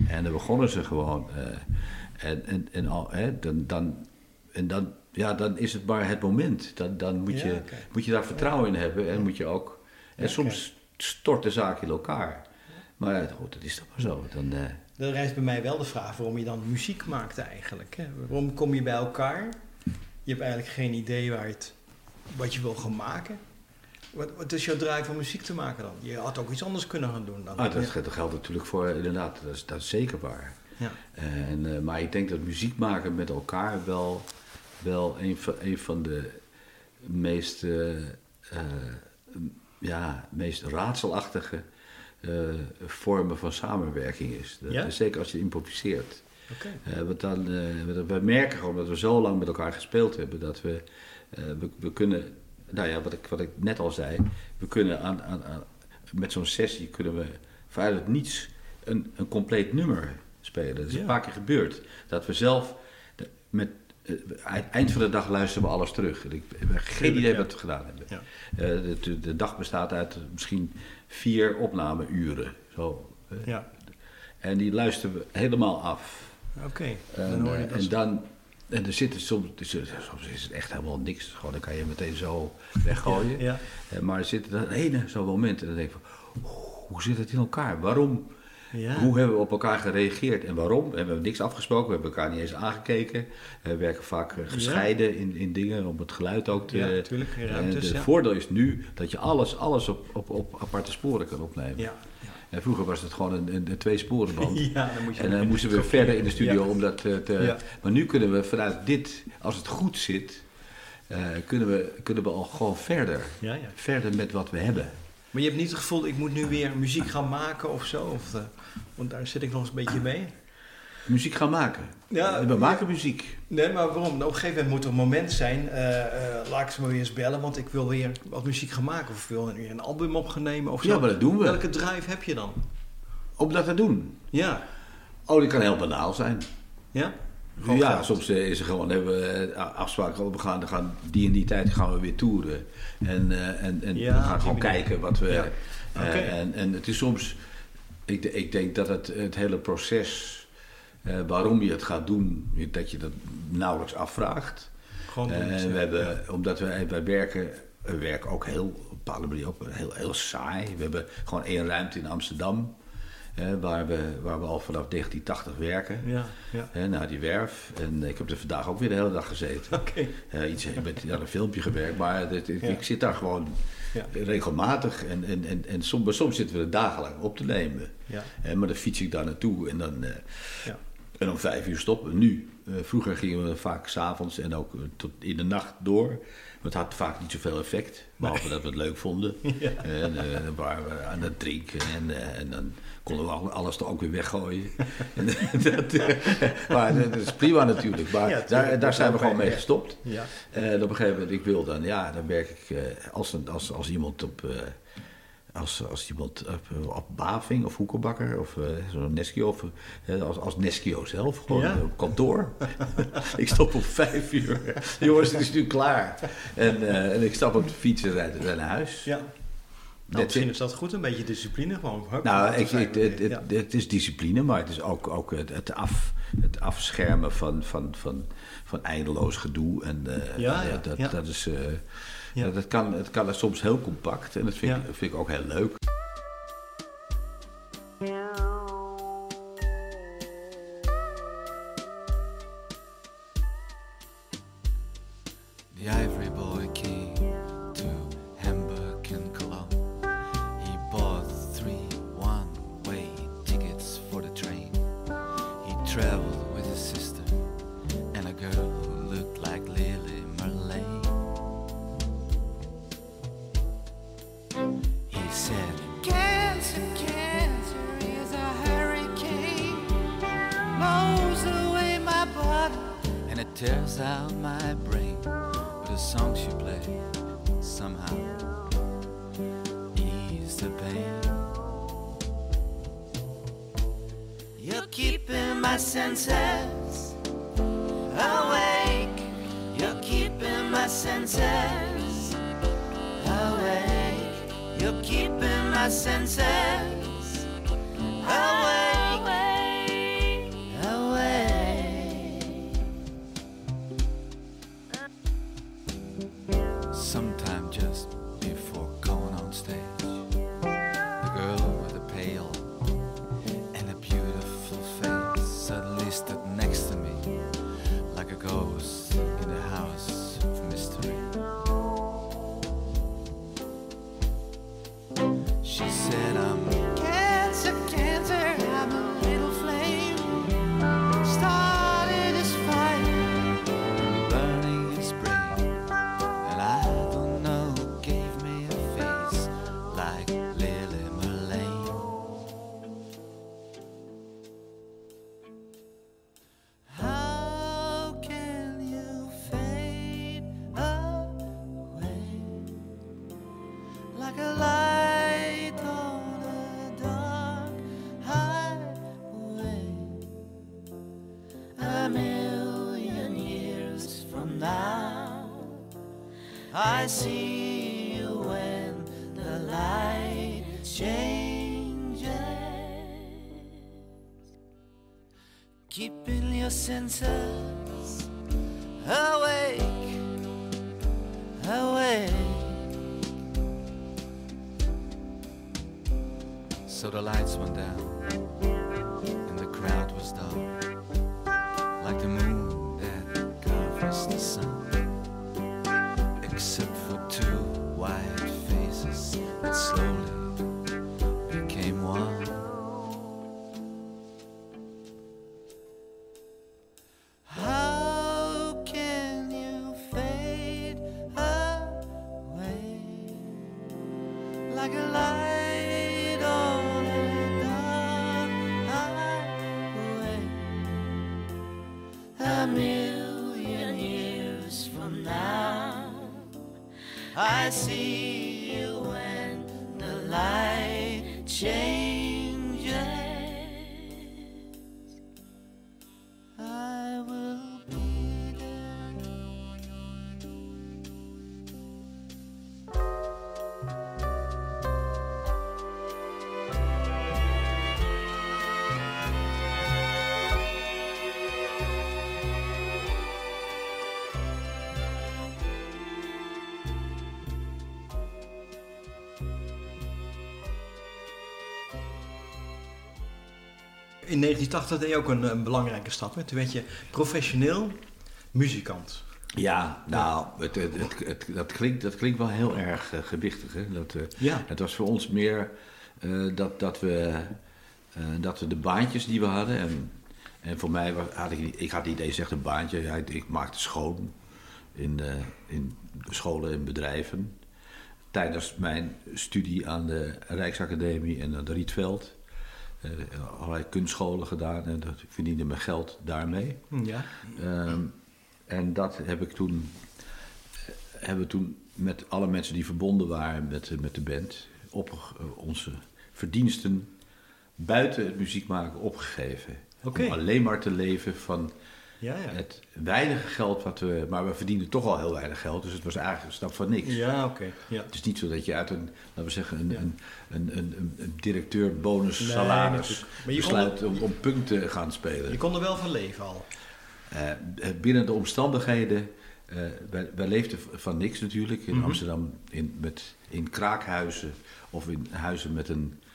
En dan begonnen ze gewoon. eh, en, en, en, al, hè, dan, dan, en dan, ja, dan is het maar het moment. Dan, dan moet, Ja, je, moet je daar vertrouwen in hebben. En moet je ook... En soms stort de zaak in elkaar. Maar goed, dat is toch maar zo. Dan, eh, Dan rijst bij mij wel de vraag waarom je dan muziek maakt eigenlijk. Hè? Waarom kom je bij elkaar? Je hebt eigenlijk geen idee waar het, wat je wil gaan maken. Wat, wat is jouw drive om muziek te maken dan? Je had ook iets anders kunnen gaan doen dan. ah, dat, dat geldt natuurlijk voor, inderdaad, dat is, dat is zeker waar. Ja. En, eh, maar ik denk dat muziek maken met elkaar wel, wel een, van, een van de meest, eh, eh, ja, meest raadselachtige eh, vormen van samenwerking is. Dat- Ja? Zeker als je improviseert. Oké. Eh, want dan, we- merken gewoon dat we zo lang met elkaar gespeeld hebben dat we, we, we kunnen, nou ja, wat ik, wat ik net al zei, we kunnen aan, aan, aan- met zo'n sessie kunnen we vanuit niets een, een compleet nummer spelen. Dat is Ja. een paar keer gebeurd. Dat we zelf de- met eind van de dag luisteren we alles terug. Ik, heb geen idee wat we gedaan hebben. Ja. Eh, de, dag bestaat uit misschien vier opnameuren. Zo. eh. Ja, En die luisteren we helemaal af. oké. Dan En, hoor je eh, dat en dan, en er zitten soms, is soms is het echt helemaal niks. Gewoon, dan kan je meteen zo weggooien. Ja, Eh, Maar er zit dan ene zo'n moment en dan denk ik van, hoe zit het in elkaar? Waarom? Ja. Hoe hebben we op elkaar gereageerd en waarom? We hebben niks afgesproken, we hebben elkaar niet eens aangekeken. We werken vaak eh, gescheiden in, in dingen om het geluid ook te... Ja, natuurlijk, En ruimtes, het ja. voordeel is nu dat je alles, alles op, op, op aparte sporen kan opnemen. Ja. En vroeger was het gewoon een, een, een twee-sporenband. [laughs] Ja, dan moet je En dan moesten we verder in de studio Ja. om dat eh, te... Ja. Maar nu kunnen we vanuit dit, als het goed zit, eh, kunnen, we, kunnen we al gewoon verder. Ja, ja. Verder met wat we hebben. Maar je hebt niet het gevoel, ik moet nu weer muziek gaan maken of zo? Of, eh, want daar zit ik nog eens een beetje mee. Muziek gaan maken. Ja, we ja. maken muziek. Nee, maar waarom? Nou, Op een gegeven moment moet er een moment zijn, eh, eh, laat ik ze maar weer eens bellen, want ik wil weer wat muziek gaan maken. Of ik wil weer een album op gaan nemen of zo. Ja, maar dat doen we. Welke drive heb je dan? Om dat te doen. Ja. Oh, die kan heel banaal zijn. Ja? Gewoon ja, soms eh, is er gewoon, hebben we afspraken, we gaan, we gaan die en die tijd gaan we weer toeren. En, en, en Ja, we gaan gewoon kijken wat we... Ja. en, en het is soms, ik, ik denk dat het, het hele proces, eh, waarom je het gaat doen, dat je dat nauwelijks afvraagt. Gewoon ja. we hebben, omdat wij, wij werken, we werken ook heel, op een bepaalde manier ook heel, heel saai. We hebben gewoon één ruimte in Amsterdam, eh, waar, we, waar we al vanaf 1980 werken. Ja, ja. Naar die werf. En ik heb er vandaag ook weer de hele dag gezeten. [laughs] Oké. Eh, iets, ik ben aan een filmpje gewerkt, maar dit- ik, Ja. ik zit daar gewoon Ja. regelmatig. En, en, en, en soms, soms zitten we er dagenlang op te nemen. Ja. Maar dan fiets ik daar naartoe en dan, eh, Ja. en om vijf uur stoppen. Nu, eh, vroeger gingen we vaak s'avonds en ook eh, tot in de nacht door. Maar het had vaak niet zoveel effect, behalve dat we het leuk vonden. [laughs] En eh, dan waren we aan het drinken en, en dan konden we al- alles er ook weer weggooien. En [laughs] dat, eh, maar dat is prima natuurlijk. Maar Ja, daar, daar zijn we gewoon mee gestopt. Ja. En op een gegeven moment, ik wil dan, ja, dan werk ik eh, als, een, als, als iemand op, eh, als, als iemand op, eh, op Baving of Hoekelbakker of eh, zo'n Neskio of eh, als, als Neskio zelf, gewoon Ja. eh, op kantoor. [laughs] ik stop om vijf uur. Jongens, het is nu klaar. En, eh, en ik stap op de fiets en rijd naar huis. ja. Nou, misschien is dat goed, een beetje discipline gewoon. Hup, Nou, ik, het, het, Ja. het is discipline, maar het is ook, ook het, het, af, het afschermen van, van, van, van eindeloos gedoe. En eh, Ja, ja, dat, ja. dat is. eh, Ja. dat kan, het kan soms heel compact en dat vind, Ja. ik, vind ik ook heel leuk. The ivory the songs you play somehow ease the pain. You're keeping my senses awake. You're keeping my senses awake. You're keeping my senses senses awake, awake. So the lights went down, In 1980 deed je ook een, een belangrijke stap. Hè? Toen werd je professioneel muzikant. Ja, nou, het, het, dat, klinkt, dat klinkt wel heel erg eh, gewichtig. Hè? Dat, eh, Ja. Het was voor ons meer eh, dat, dat, we, dat we de baantjes die we hadden. En, en voor mij was, had ik, ik had niet eens echt een baantje. Ja, ik, ik maakte schoon in, in scholen en bedrijven. Tijdens mijn studie aan de Rijksacademie en aan de Rietveld. Eh, allerlei kunstscholen gedaan en dat verdiende mijn geld daarmee. Ja. Ehm, en dat heb ik toen, eh, hebben we toen met alle mensen die verbonden waren met, eh, met de band, op onze verdiensten buiten het muziek maken opgegeven. Om alleen maar te leven van Ja, ja. het weinige geld wat we. Maar we verdienden toch al heel weinig geld, dus het was eigenlijk een stap van niks. Ja, oké. Ja. Het is niet zo dat je uit een, laten we zeggen, een, een, een, een, een, een directeur bonus Nee, salaris. Maar besluit om, om punten te gaan spelen. Je kon er wel van leven al. Eh, binnen de omstandigheden, eh, wij, wij leefden van niks natuurlijk. In Mhm. Amsterdam in, met, in kraakhuizen of in huizen met een eh,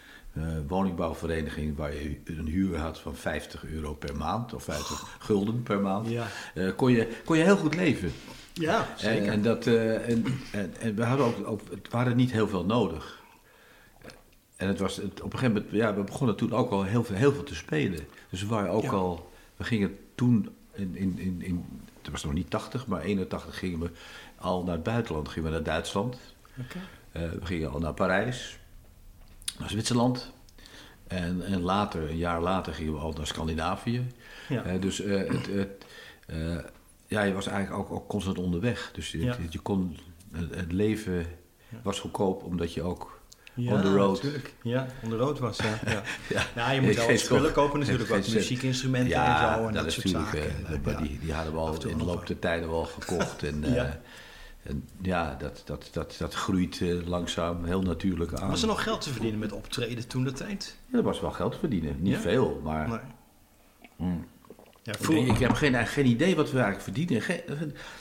woningbouwvereniging waar je een huur had van 50 euro per maand of 50 gulden per maand. Ja. Eh, kon, je, kon je heel goed leven. Ja, zeker. En, en, dat, eh, en, en, en we hadden ook, ook, het waren niet heel veel nodig. En het was, het, op een gegeven moment, ja, we begonnen toen ook al heel veel, heel veel te spelen. Dus we waren ook Ja. al, we gingen toen, in, in, in, in, het was nog niet 80, maar 81 gingen we al naar het buitenland. Gingen we naar Duitsland. Eh, we gingen al naar Parijs, naar Zwitserland. En, en later, een jaar later, gingen we al naar Scandinavië. Ja. Eh, dus eh, het, het, eh, ja, je was eigenlijk ook, ook constant onderweg. Dus je, Ja. je kon, het, leven was goedkoop omdat je ook Ja, on the road. natuurlijk. Ja, on the road was, [laughs] ja. ja. Ja. Je moet wel wat spullen kopen natuurlijk, cent. muziekinstrumenten en zo en dat, is soort zaken. En, die, die hadden we al in de loop der tijden wel gekocht. En. Eh, en ja, dat, dat, dat, dat groeit eh, langzaam, heel natuurlijk aan. Was er nog geld te verdienen met optreden toen de tijd? Ja, er was wel geld te verdienen. Niet Ja? veel, maar... Nee. Mm. Ja, Ik, heb geen, geen idee wat we eigenlijk verdienen. Geen,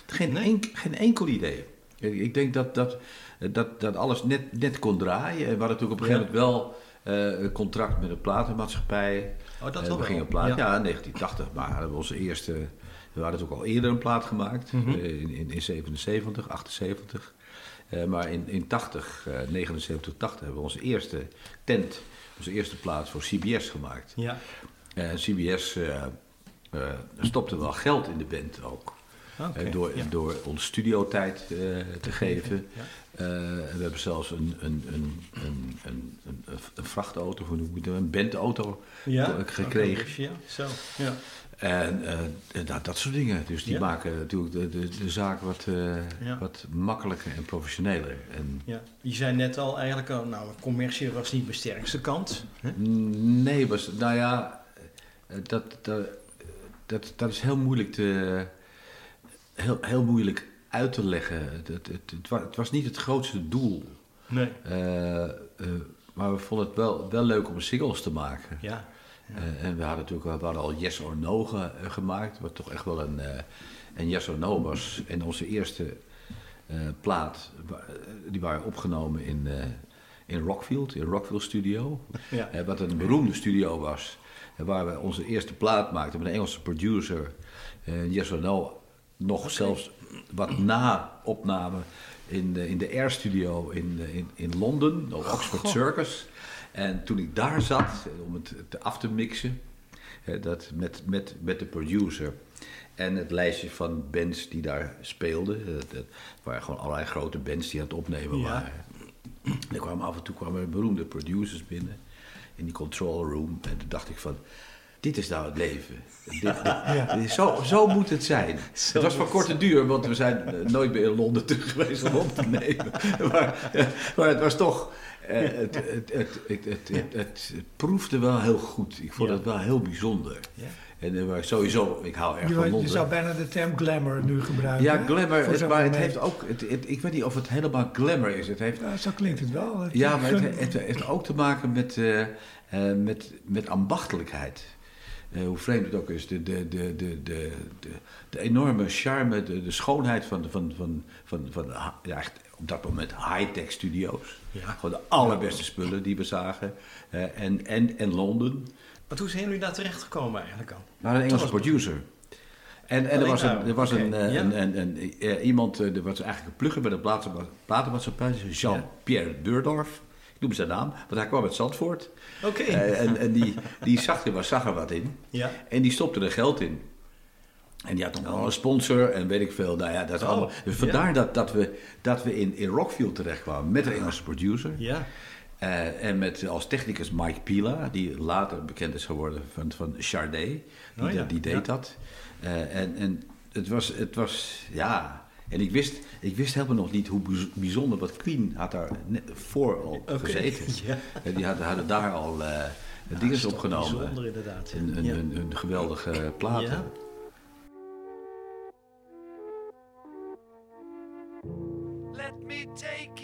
geen, Nee? enk- geen enkel idee. Ik, ik denk dat, dat, dat, dat alles net, net kon draaien. En we hadden natuurlijk op een gegeven moment wel eh, een contract met een platenmaatschappij. Oh, dat Eh, wel we gingen wel. een plaat, ja. Ja. in 1980. Maar we onze eerste... We hadden natuurlijk al eerder een plaat gemaakt. Mhm. eh, in, in, in 77, 78. Eh, maar in, in 80, eh 79, 80 hebben we onze eerste tent... Onze eerste plaat voor CBS gemaakt. Ja. En CBS eh, stopte wel geld in de band ook. Door, ja. door ons studiotijd eh, te geven. Ja. We hebben zelfs een, een, een, een, een, een, vrachtauto, hoe noem je dat, een bandauto Ja, gekregen. ja, zo. Ja. En en dat, dat soort dingen. Dus die Ja. maken natuurlijk de, de, de zaak wat, eh, Ja. wat makkelijker en professioneler. En, Ja. Je zei net al eigenlijk al, nou, commercie was niet mijn sterkste kant. Hè? Nee, was, nou ja, eh, dat, dat, dat, dat is heel moeilijk te, heel, heel moeilijk uit te leggen. Het, het, het, het wa- het was niet het grootste doel. Nee. Maar we vonden het wel, wel leuk om singles te maken. Ja. Eh, en we hadden natuurlijk we hadden al Yes or No ge- eh, gemaakt, wat toch echt wel een, eh een Yes or No was. En onze eerste plaat, die waren opgenomen in, in Rockfield, in Rockfield Studio. Ja. Wat een beroemde studio was. Waar we onze eerste plaat maakten met een Engelse producer. Yes or No, nog zelfs wat na opname in de, in de Air Studio in, in, in Londen, op Oxford Circus. En toen ik daar zat, om het af te mixen, dat met, met, met de producer en het lijstje van bands die daar speelden. eh, Dat waren gewoon allerlei grote bands die aan het opnemen waren. En er kwamen af en toe kwamen er beroemde producers binnen in die control room. En toen dacht ik van, dit is nou het leven. [laughs] Zo, zo moet het zijn. [laughs] het was van korte duur, want we zijn eh, nooit meer in Londen terug geweest om op te [laughs] nemen. maar, eh, maar het was toch... eh, het, het, het, het, het, het, het proefde wel heel goed. Ik vond het wel heel bijzonder. Ja. En maar sowieso, ik hou erg Je, van je Londen. zou bijna de term glamour nu gebruiken. Ja, glamour, het, maar het heeft ook... Het, het- ik weet niet of het helemaal glamour is. Het heeft Ja, zo klinkt het wel. Ja, maar het, heeft ook te maken met, met, met ambachtelijkheid. Eh, hoe vreemd het ook is. De, de, de, de, de, de, enorme charme, de, de schoonheid van, van, van, van, van ja, echt op dat moment high-tech studio's. Ja. Gewoon de allerbeste spullen die we zagen. Eh, en, en, en Londen. Maar hoe zijn jullie daar terecht gekomen eigenlijk al? Maar een Engelse producer. En, en er Alleen was, een, nou, er was een, eh, ja. een, een, een- iemand, er was eigenlijk een plugger bij de platenma- platenmaatschappij, Jean-Pierre Deurdorf. Noem zijn naam, want hij kwam uit Zandvoort. Oké. Eh, en en die, die zag, er, was- zag er wat in. Ja. En die stopte er geld in. En die had nog wel een sponsor en weet ik veel. Nou ja, dat is Oh, allemaal. Dus vandaar ja. dat, dat we, dat we in, in Rockfield terechtkwamen met een Engelse producer. Ja. Eh, en met als technicus Mike Pila, die later bekend is geworden van, van Chardet. Die, Oh ja, die deed ja. dat. Eh, en en het, was, het was, ja... En ik wist, ik wist helemaal nog niet hoe bijz- bijzonder, wat Queen had daar net voor al gezeten. [laughs] ja. En die hadden, hadden daar al eh dingen is opgenomen. Bijzonder inderdaad. ja. Een, een, Ja. een, een geweldige platen. Ja. Let me take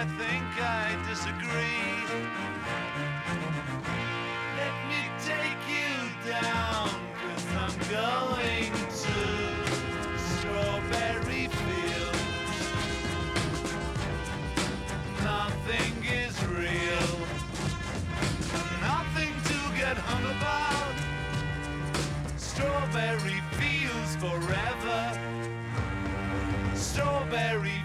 I think I disagree. Let me take you down, cause I'm going to Strawberry Fields. Nothing is real, nothing to get hung about. Strawberry Fields forever. Strawberry